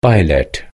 pilot